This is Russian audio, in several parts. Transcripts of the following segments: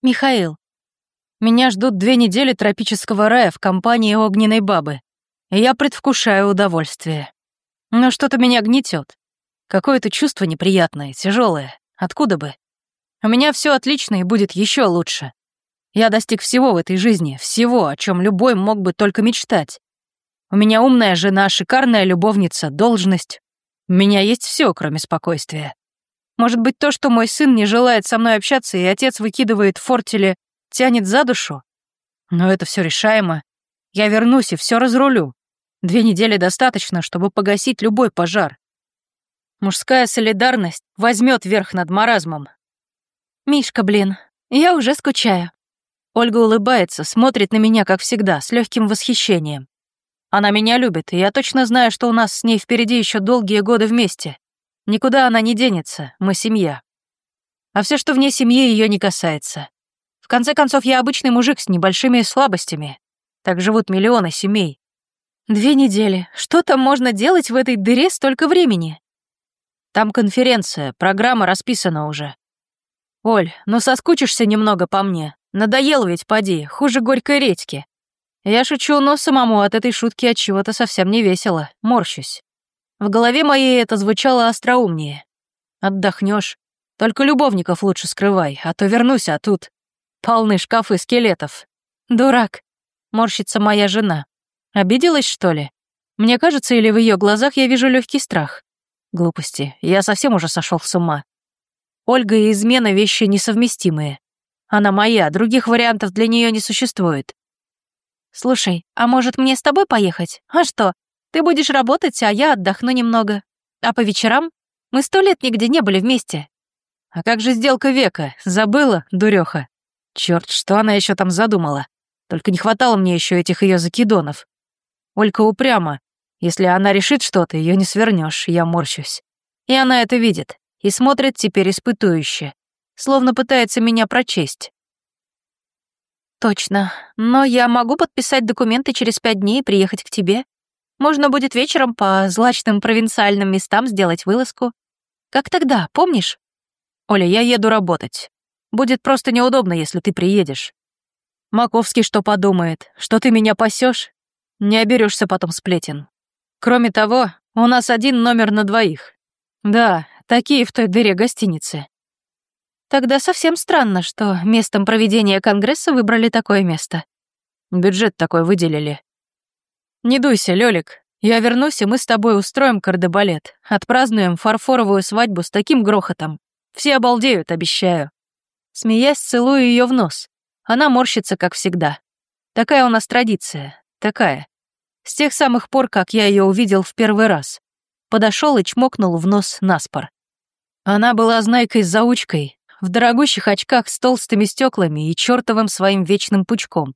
Михаил, меня ждут две недели тропического рая в компании огненной бабы, и я предвкушаю удовольствие. Но что-то меня гнетет. Какое-то чувство неприятное, тяжелое. Откуда бы? У меня все отлично и будет еще лучше. Я достиг всего в этой жизни, всего, о чем любой мог бы только мечтать. У меня умная жена, шикарная любовница, должность. У меня есть все, кроме спокойствия. Может быть, то, что мой сын не желает со мной общаться, и отец выкидывает в фортеле, тянет за душу? Но это все решаемо. Я вернусь и все разрулю. Две недели достаточно, чтобы погасить любой пожар. Мужская солидарность возьмет верх над маразмом. Мишка, блин, я уже скучаю. Ольга улыбается, смотрит на меня, как всегда, с легким восхищением. Она меня любит, и я точно знаю, что у нас с ней впереди еще долгие годы вместе. Никуда она не денется, мы семья. А все, что вне семьи, ее не касается. В конце концов, я обычный мужик с небольшими слабостями. Так живут миллионы семей. Две недели. Что там можно делать в этой дыре столько времени? Там конференция, программа расписана уже. Оль, ну соскучишься немного по мне. Надоел ведь, поди, хуже горькой редьки. Я шучу, но самому от этой шутки от чего-то совсем не весело, морщусь. В голове моей это звучало остроумнее. Отдохнешь. Только любовников лучше скрывай, а то вернусь, а тут... Полны шкафы скелетов. Дурак. Морщится моя жена. Обиделась, что ли? Мне кажется, или в ее глазах я вижу легкий страх. Глупости. Я совсем уже сошел с ума. Ольга и измена — вещи несовместимые. Она моя, других вариантов для нее не существует. Слушай, а может мне с тобой поехать? А что, ты будешь работать, а я отдохну немного. А по вечерам мы сто лет нигде не были вместе. А как же сделка века? Забыла, дуреха? Черт, что она еще там задумала? Только не хватало мне еще этих ее закидонов. Олька упряма. Если она решит что-то, ее не свернешь, я морщусь. И она это видит. И смотрит теперь испытующе. Словно пытается меня прочесть. Точно. Но я могу подписать документы через пять дней и приехать к тебе. Можно будет вечером по злачным провинциальным местам сделать вылазку. Как тогда, помнишь? Оля, я еду работать. Будет просто неудобно, если ты приедешь. Маковский что подумает? Что ты меня пасешь? Не оберешься потом сплетен. Кроме того, у нас один номер на двоих. Да, такие в той дыре гостиницы. Тогда совсем странно, что местом проведения конгресса выбрали такое место. Бюджет такой выделили. «Не дуйся, Лёлик. Я вернусь, и мы с тобой устроим кардебалет. Отпразднуем фарфоровую свадьбу с таким грохотом. Все обалдеют, обещаю». Смеясь, целую ее в нос. Она морщится, как всегда. Такая у нас традиция. Такая. С тех самых пор, как я ее увидел в первый раз. Подошел и чмокнул в нос наспор. Она была знайкой-заучкой, в дорогущих очках с толстыми стеклами и чертовым своим вечным пучком.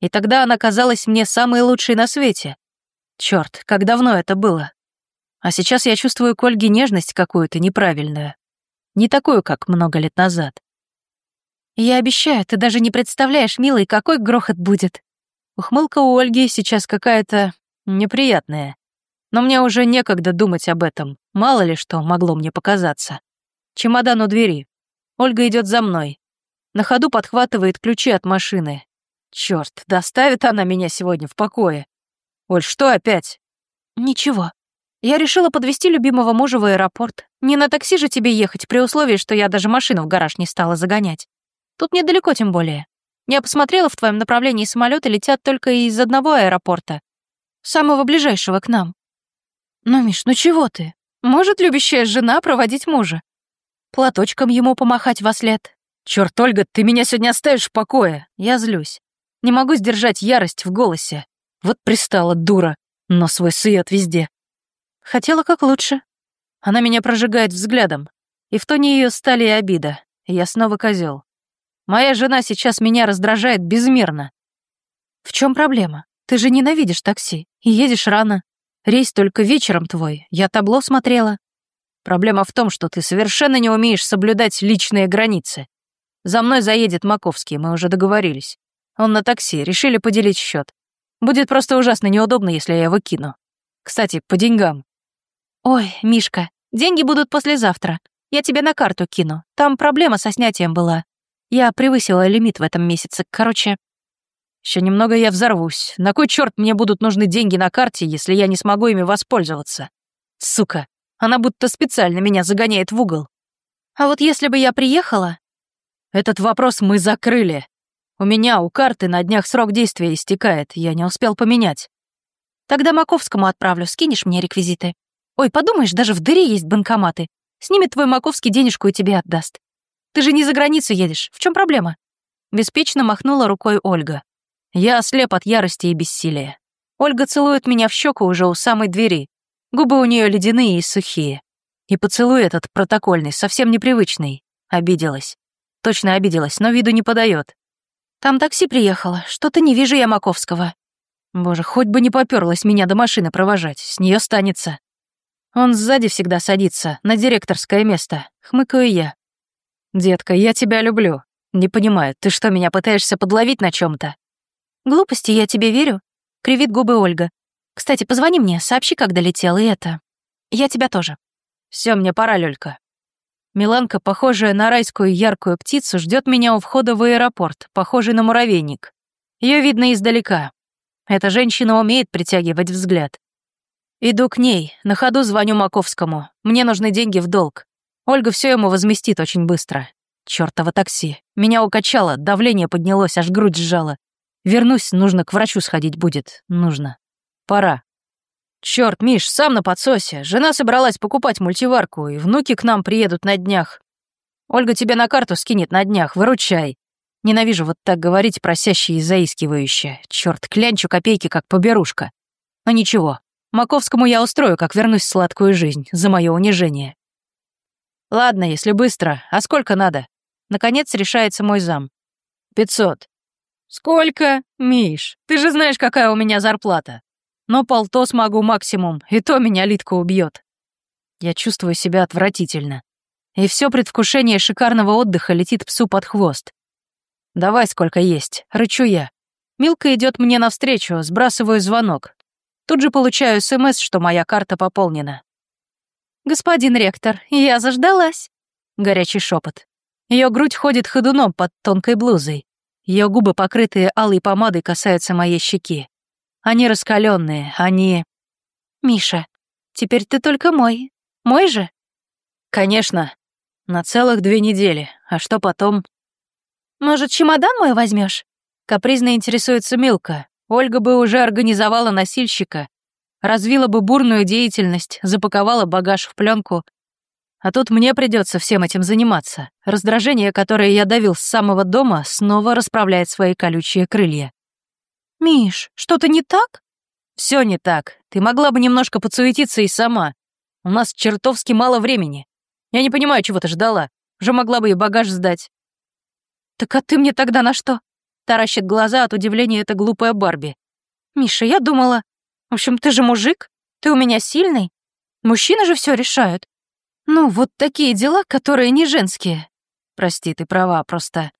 И тогда она казалась мне самой лучшей на свете. Черт, как давно это было. А сейчас я чувствую к Ольге нежность какую-то неправильную. Не такую, как много лет назад. Я обещаю, ты даже не представляешь, милый, какой грохот будет. Ухмылка у Ольги сейчас какая-то неприятная. Но мне уже некогда думать об этом. Мало ли что могло мне показаться. Чемодан у двери. Ольга идет за мной. На ходу подхватывает ключи от машины. Черт, доставит она меня сегодня в покое. Оль, что опять? Ничего. Я решила подвести любимого мужа в аэропорт. Не на такси же тебе ехать, при условии, что я даже машину в гараж не стала загонять. Тут недалеко тем более. Я посмотрела, в твоем направлении самолеты летят только из одного аэропорта. Самого ближайшего к нам. Ну, Миш, ну чего ты? Может любящая жена проводить мужа? Платочком ему помахать во след. Черт, Ольга, ты меня сегодня оставишь в покое. Я злюсь. Не могу сдержать ярость в голосе. Вот пристала дура, но свой свет везде. Хотела как лучше. Она меня прожигает взглядом. И в тоне ее стали и обида. я снова козел. Моя жена сейчас меня раздражает безмерно. В чем проблема? Ты же ненавидишь такси и едешь рано. Рейс только вечером твой. Я табло смотрела. Проблема в том, что ты совершенно не умеешь соблюдать личные границы. За мной заедет Маковский, мы уже договорились. Он на такси, решили поделить счет. Будет просто ужасно неудобно, если я его кину. Кстати, по деньгам. Ой, Мишка, деньги будут послезавтра. Я тебе на карту кину. Там проблема со снятием была. Я превысила лимит в этом месяце. Короче, еще немного я взорвусь. На кой черт мне будут нужны деньги на карте, если я не смогу ими воспользоваться? Сука, она будто специально меня загоняет в угол. А вот если бы я приехала... Этот вопрос мы закрыли. У меня у карты на днях срок действия истекает, я не успел поменять. Тогда Маковскому отправлю, скинешь мне реквизиты. Ой, подумаешь, даже в дыре есть банкоматы. Снимет твой Маковский денежку и тебе отдаст. Ты же не за границу едешь, в чем проблема?» Беспечно махнула рукой Ольга. Я ослеп от ярости и бессилия. Ольга целует меня в щеку уже у самой двери. Губы у нее ледяные и сухие. И поцелуй этот протокольный, совсем непривычный. Обиделась. Точно обиделась, но виду не подает. Там такси приехало, что-то не вижу я Маковского. Боже, хоть бы не попёрлась меня до машины провожать, с нее станется. Он сзади всегда садится, на директорское место, хмыкаю я. Детка, я тебя люблю. Не понимаю, ты что, меня пытаешься подловить на чем то «Глупости, я тебе верю», — кривит губы Ольга. «Кстати, позвони мне, сообщи, как долетел, и это. Я тебя тоже». Все, мне пора, Лёлька». Миланка, похожая на райскую яркую птицу, ждет меня у входа в аэропорт, похожий на муравейник. Ее видно издалека. Эта женщина умеет притягивать взгляд. Иду к ней, на ходу звоню Маковскому. Мне нужны деньги в долг. Ольга все ему возместит очень быстро. Чёртово такси. Меня укачало, давление поднялось, аж грудь сжала. Вернусь, нужно к врачу сходить будет. Нужно. Пора. Черт, Миш, сам на подсосе. Жена собралась покупать мультиварку, и внуки к нам приедут на днях. Ольга тебе на карту скинет на днях, выручай. Ненавижу вот так говорить просящие и заискивающие. Черт, клянчу копейки, как поберушка. Но ничего, Маковскому я устрою, как вернусь в сладкую жизнь, за мое унижение. Ладно, если быстро. А сколько надо? Наконец решается мой зам. Пятьсот. «Сколько? Миш, ты же знаешь, какая у меня зарплата. Но полтос могу максимум, и то меня Литка убьет. Я чувствую себя отвратительно. И все предвкушение шикарного отдыха летит псу под хвост. «Давай сколько есть», — рычу я. Милка идет мне навстречу, сбрасываю звонок. Тут же получаю СМС, что моя карта пополнена. «Господин ректор, я заждалась», — горячий шепот. Ее грудь ходит ходуном под тонкой блузой. Ее губы, покрытые алой помадой, касаются моей щеки. Они раскаленные, они... «Миша, теперь ты только мой. Мой же?» «Конечно. На целых две недели. А что потом?» «Может, чемодан мой возьмешь? Капризно интересуется Милка. Ольга бы уже организовала носильщика, развила бы бурную деятельность, запаковала багаж в пленку, а тут мне придется всем этим заниматься. Раздражение, которое я давил с самого дома, снова расправляет свои колючие крылья. «Миш, что-то не так?» Все не так. Ты могла бы немножко подсуетиться и сама. У нас чертовски мало времени. Я не понимаю, чего ты ждала. Уже могла бы и багаж сдать». «Так а ты мне тогда на что?» Таращит глаза от удивления эта глупая Барби. «Миша, я думала... В общем, ты же мужик, ты у меня сильный. Мужчины же все решают. Ну, вот такие дела, которые не женские. Прости, ты права, просто...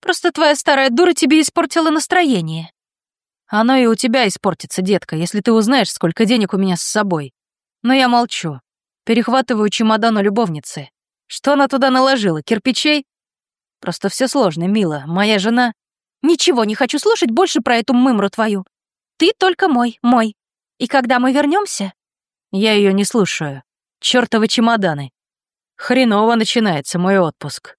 Просто твоя старая дура тебе испортила настроение. Оно и у тебя испортится, детка, если ты узнаешь, сколько денег у меня с собой. Но я молчу. Перехватываю чемодан у любовницы. Что она туда наложила, кирпичей? Просто все сложно, мила. Моя жена... Ничего не хочу слушать больше про эту мымру твою. Ты только мой, мой. И когда мы вернемся? Я ее не слушаю. Чёртовы чемоданы. Хреново начинается мой отпуск.